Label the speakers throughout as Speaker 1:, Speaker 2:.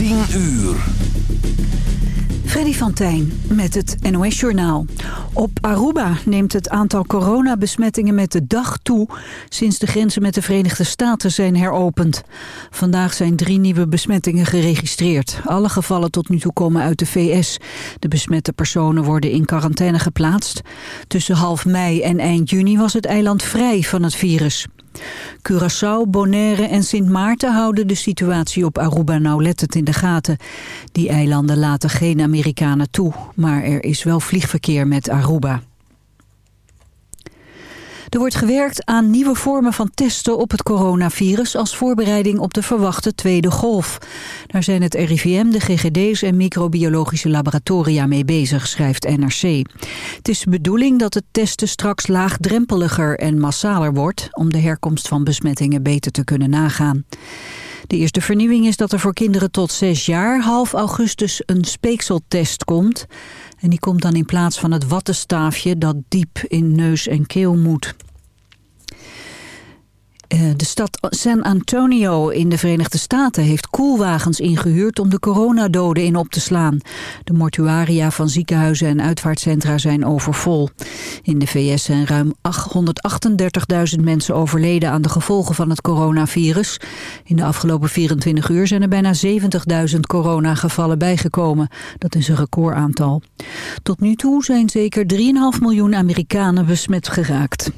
Speaker 1: 10 uur.
Speaker 2: Freddy van Tijn met het NOS-journaal. Op Aruba neemt het aantal coronabesmettingen met de dag toe... sinds de grenzen met de Verenigde Staten zijn heropend. Vandaag zijn drie nieuwe besmettingen geregistreerd. Alle gevallen tot nu toe komen uit de VS. De besmette personen worden in quarantaine geplaatst. Tussen half mei en eind juni was het eiland vrij van het virus. Curaçao, Bonaire en Sint Maarten houden de situatie op Aruba nauwlettend in de gaten. Die eilanden laten geen Amerikanen toe, maar er is wel vliegverkeer met Aruba. Er wordt gewerkt aan nieuwe vormen van testen op het coronavirus als voorbereiding op de verwachte tweede golf. Daar zijn het RIVM, de GGD's en microbiologische laboratoria mee bezig, schrijft NRC. Het is de bedoeling dat het testen straks laagdrempeliger en massaler wordt om de herkomst van besmettingen beter te kunnen nagaan. De eerste vernieuwing is dat er voor kinderen tot 6 jaar half augustus een speekseltest komt. En die komt dan in plaats van het wattenstaafje dat diep in neus en keel moet. Eh, de stad San Antonio in de Verenigde Staten heeft koelwagens ingehuurd om de coronadoden in op te slaan. De mortuaria van ziekenhuizen en uitvaartcentra zijn overvol. In de VS zijn ruim 838.000 mensen overleden aan de gevolgen van het coronavirus. In de afgelopen 24 uur zijn er bijna 70.000 coronagevallen bijgekomen. Dat is een recordaantal. Tot nu toe zijn zeker 3,5 miljoen Amerikanen besmet geraakt.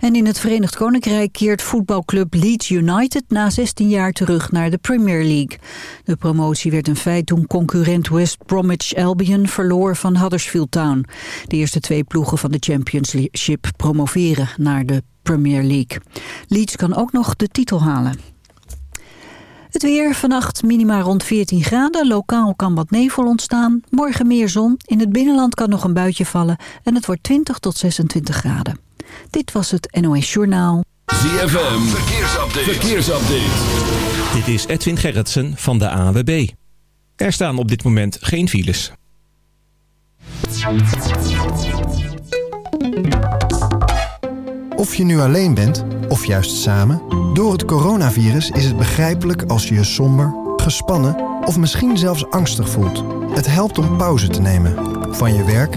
Speaker 2: En in het Verenigd Koninkrijk keert voetbalclub Leeds United na 16 jaar terug naar de Premier League. De promotie werd een feit toen concurrent West Bromwich Albion verloor van Huddersfield Town. De eerste twee ploegen van de Championship promoveren naar de Premier League. Leeds kan ook nog de titel halen. Het weer, vannacht minima rond 14 graden. Lokaal kan wat nevel ontstaan. Morgen meer zon. In het binnenland kan nog een buitje vallen. En het wordt 20 tot 26 graden. Dit was het NOS Journaal.
Speaker 1: ZFM, verkeersupdate. verkeersupdate.
Speaker 3: Dit is Edwin Gerritsen van de ANWB. Er staan op dit moment geen files.
Speaker 4: Of je nu alleen bent, of juist samen... door het coronavirus is het begrijpelijk als je je somber, gespannen... of misschien zelfs angstig voelt. Het helpt om pauze te nemen. Van je werk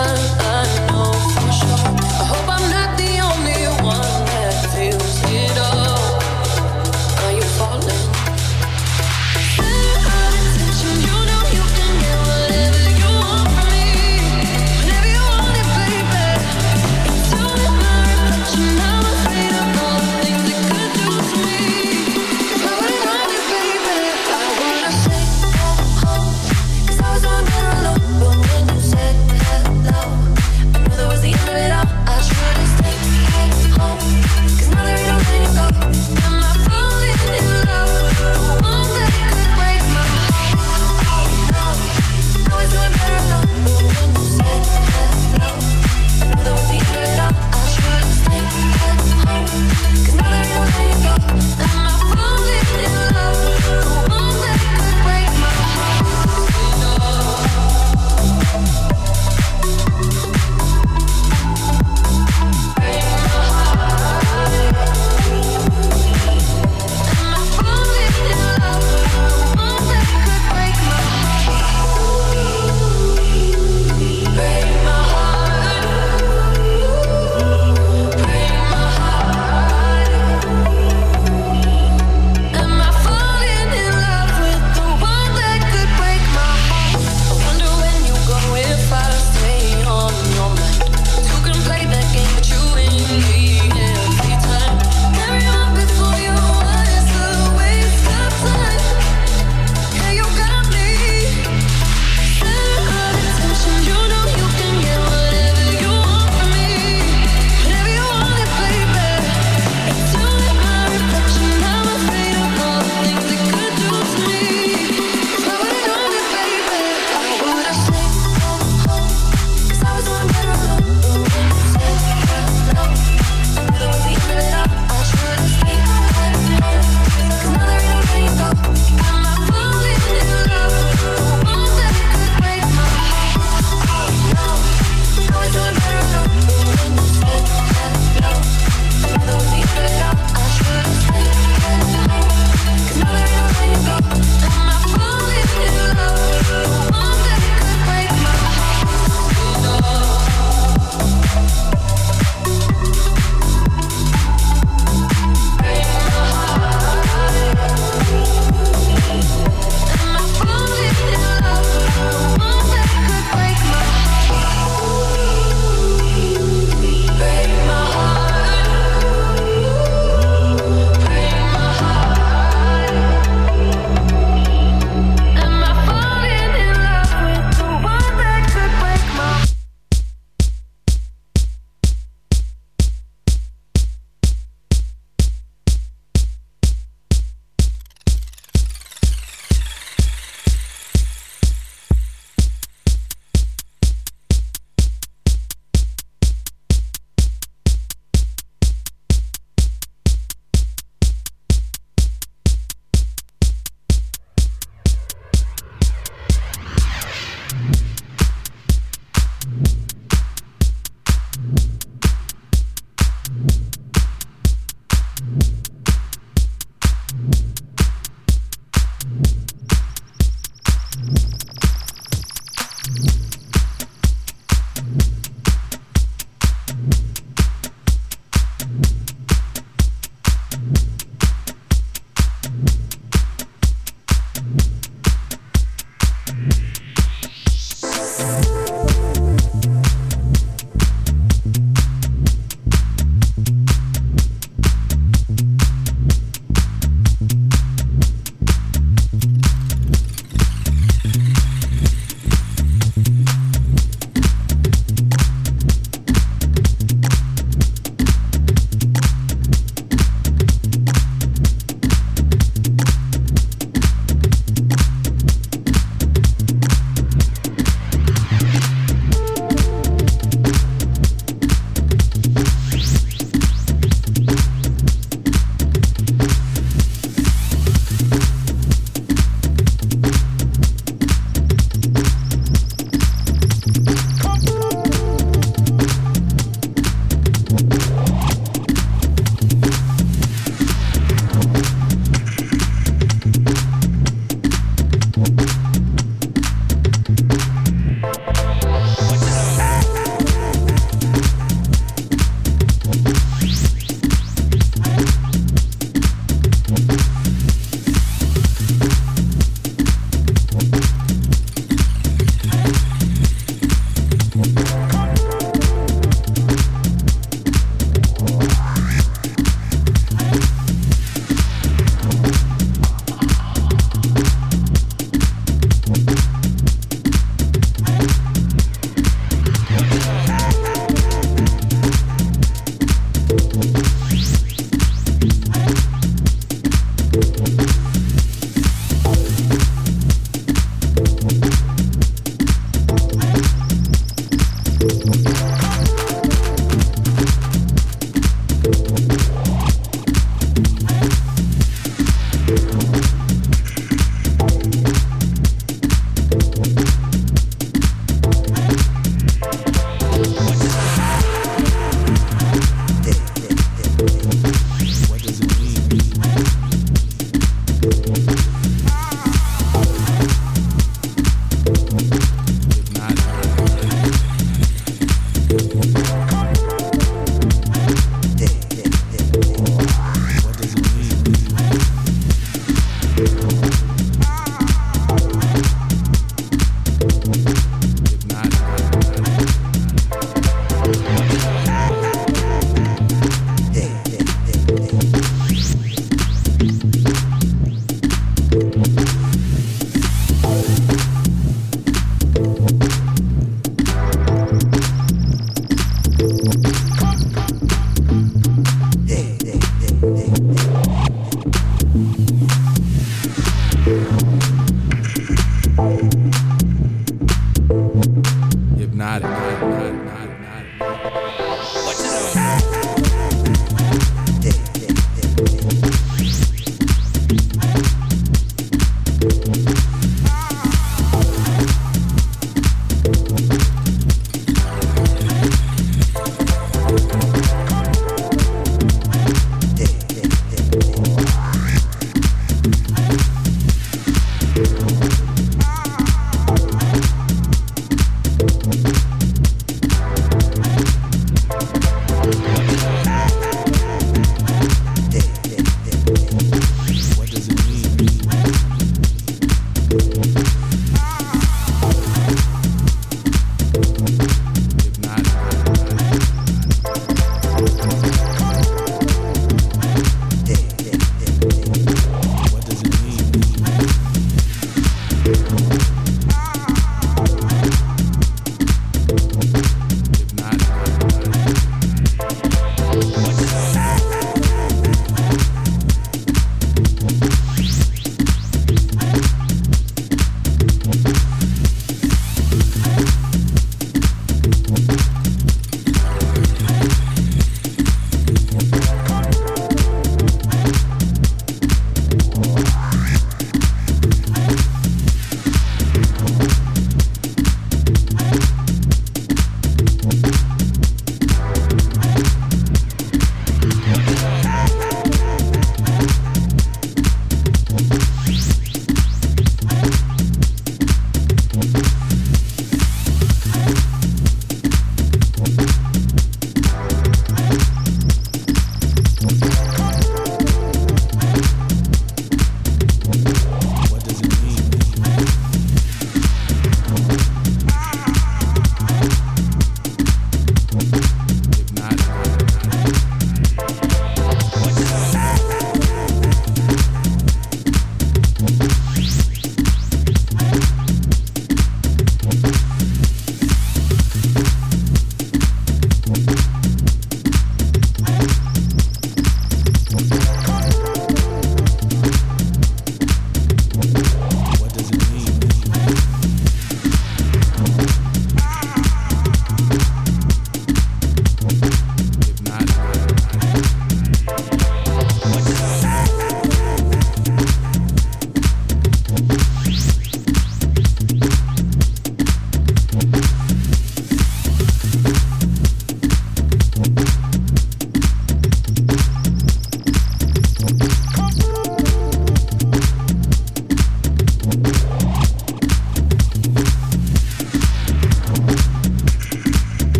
Speaker 5: uh, uh.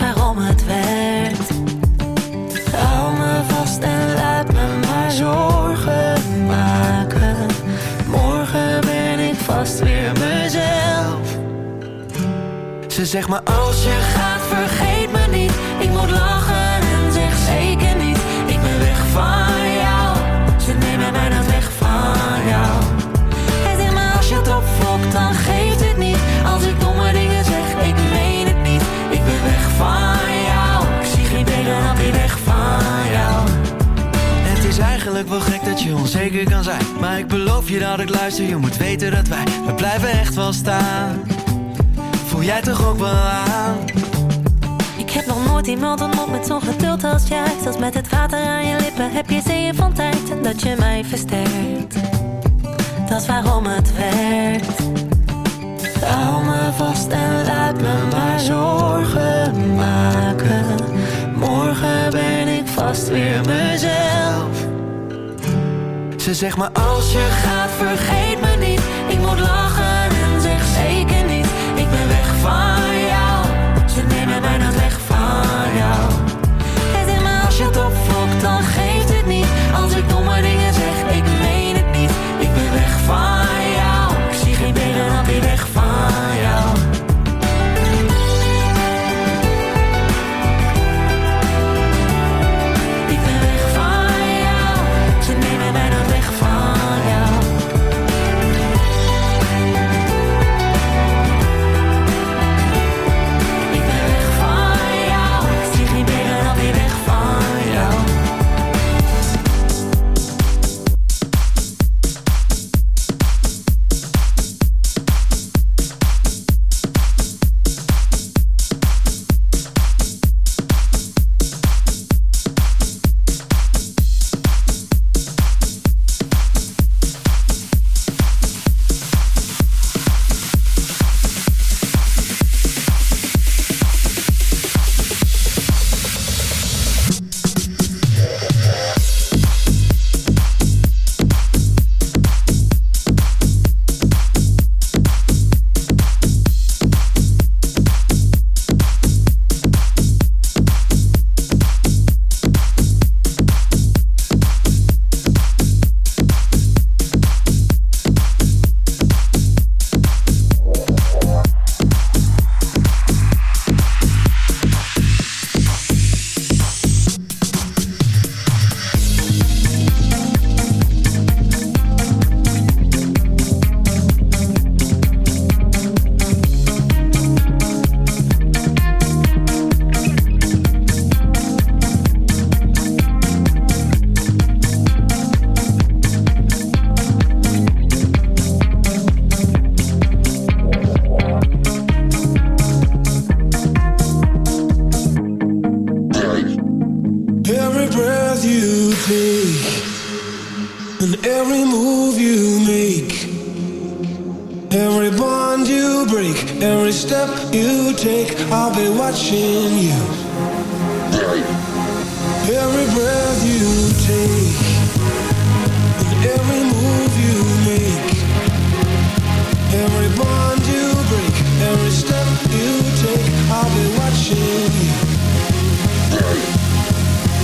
Speaker 6: waarom het werkt. Hou me vast en laat me maar zorgen maken. Morgen ben ik vast weer mezelf.
Speaker 7: Ze zegt maar als je gaat vergeet eigenlijk wel gek dat je onzeker kan zijn. Maar ik beloof je dat ik luister Je moet weten dat wij, we blijven echt wel staan. Voel jij toch ook wel aan?
Speaker 6: Ik heb nog nooit iemand ontmoet met zo'n geduld als jij. Zelfs met het water aan je lippen heb je zeeën van tijd. Dat je mij versterkt. Dat is waarom het werkt.
Speaker 7: Hou me vast en laat me maar zorgen maken. Morgen ben ik vast weer mezelf Ze zegt maar als je gaat vergeet me niet. Ik moet lachen en zeg zeker niet. Ik ben weg van jou. Ze nemen mij nooit weg van jou.
Speaker 6: Hij zegt maar
Speaker 7: Als je het opvlokt dan
Speaker 8: take and every move you make, every bond you break, every step you take, I'll be watching you. Every breath you take and every move you make, every bond you break, every step you take, I'll be watching you.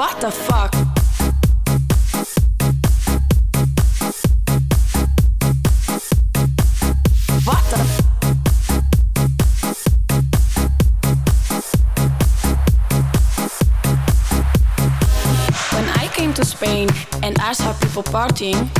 Speaker 9: What the fuck? What the When I came to Spain and I saw people partying,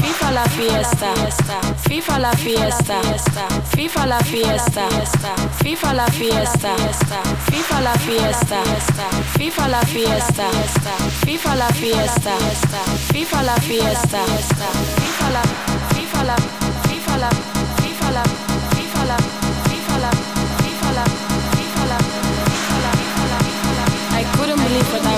Speaker 9: Viva la fiesta, viva la fiesta, viva la fiesta, viva la fiesta, viva la fiesta, viva la fiesta, viva la fiesta, viva la fiesta, viva la, viva la, viva la, viva la, viva la, viva la, viva la, viva la, I couldn't believe what I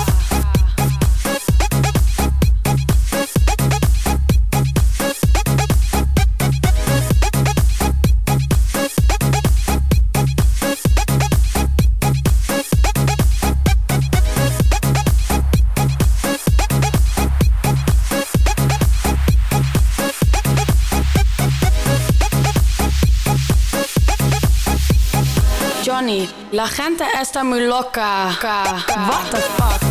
Speaker 9: Johnny, la gente está muy loca. What the fuck?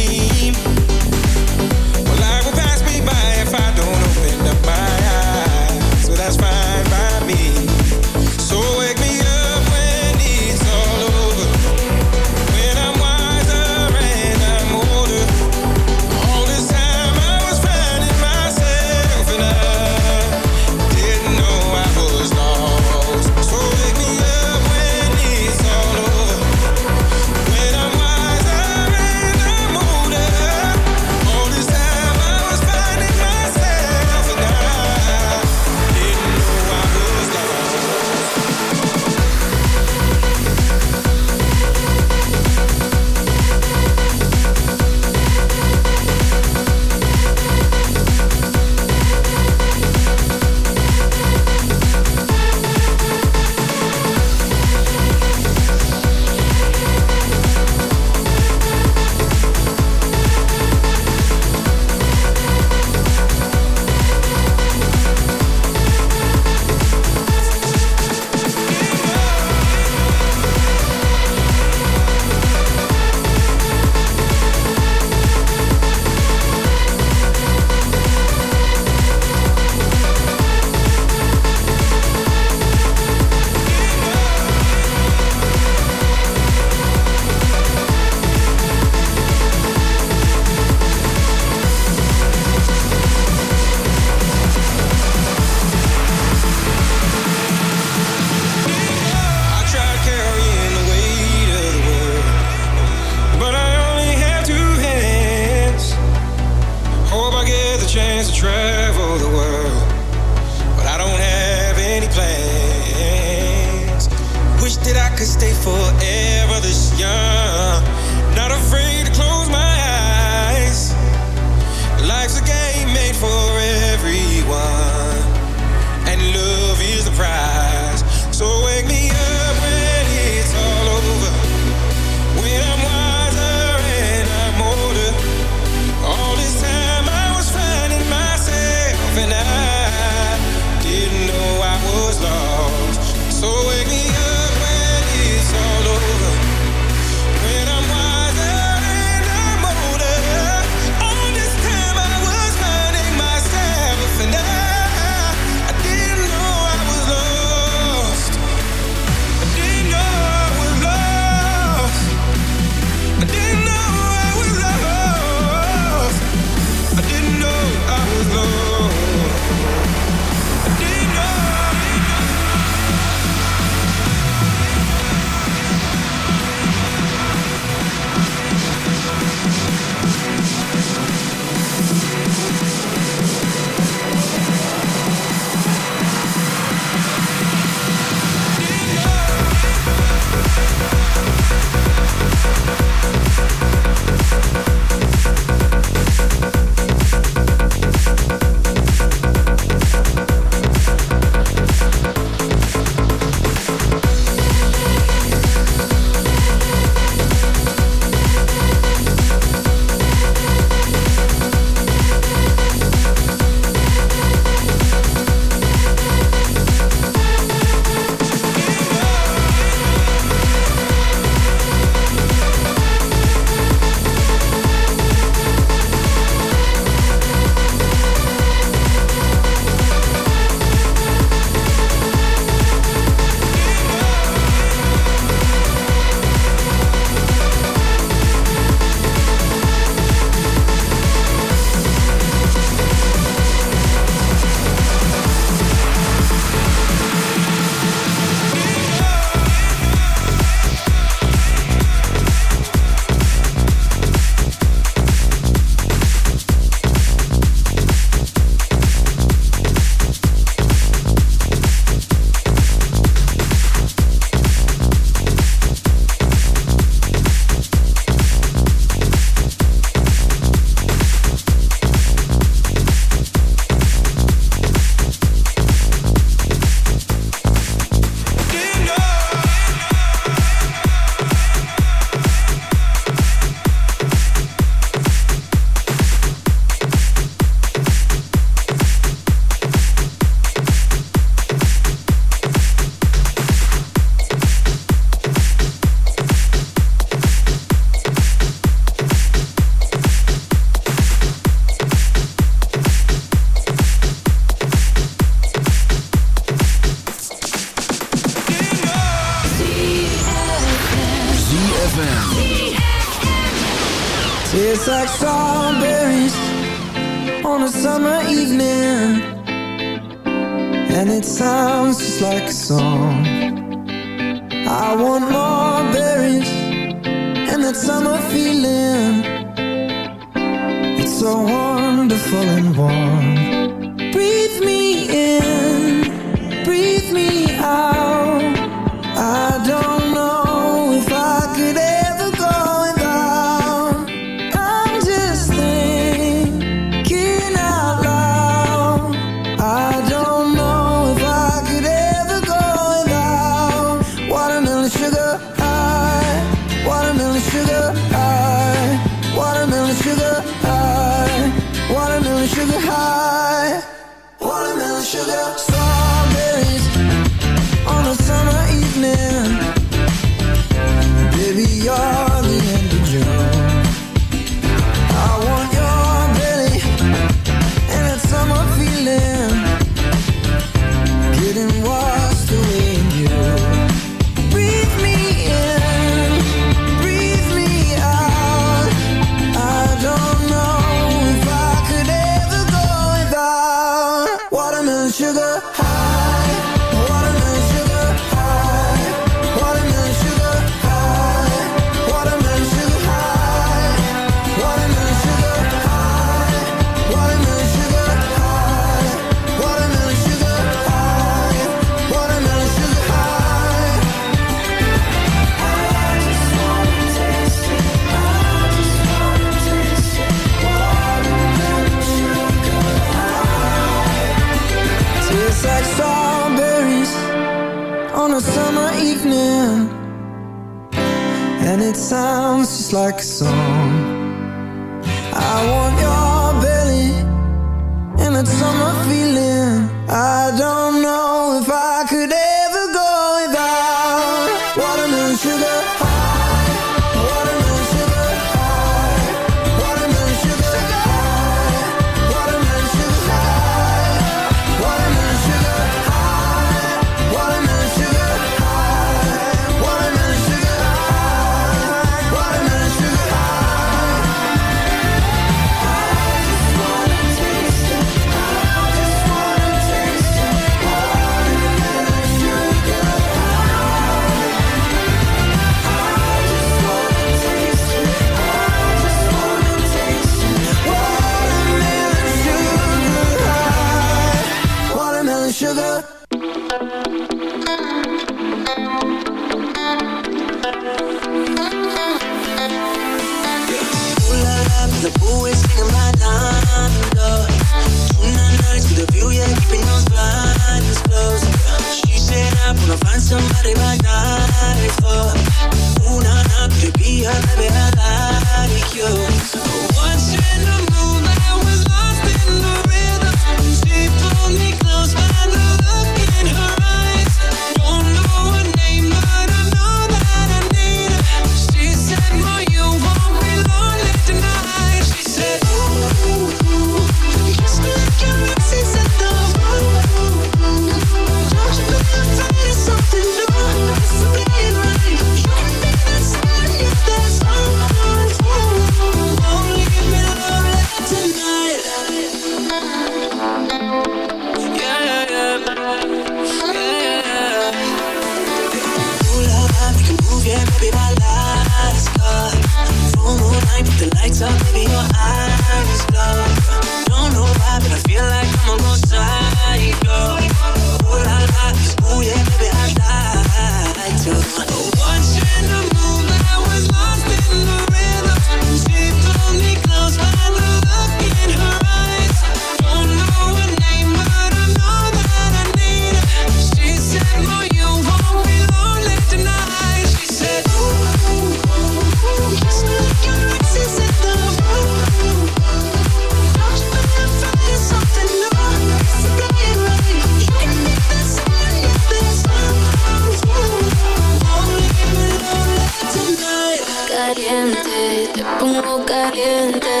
Speaker 10: Caliente.